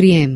Criem.